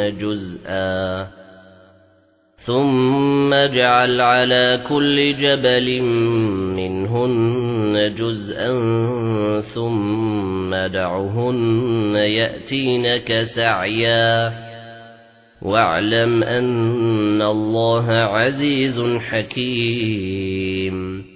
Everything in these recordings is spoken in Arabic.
جُزْءًا. ثُمَّ اجْعَلْ عَلَى كُلِّ جَبَلٍ مِنْهُنَّ جُزْءًا ثُمَّ دَعْهُنَّ يَأْتِينَكَ سَعْيًا. واعلم أن الله عزيز حكيم.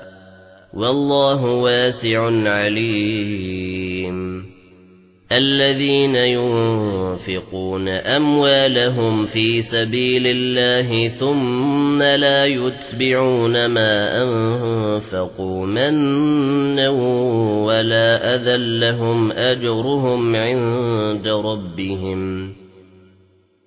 والله واسع عليم. الذين ينفقون أموالهم في سبيل الله ثم لا يتبعون ما أنفقوا منا ولا أذى لهم أجرهم عند ربهم.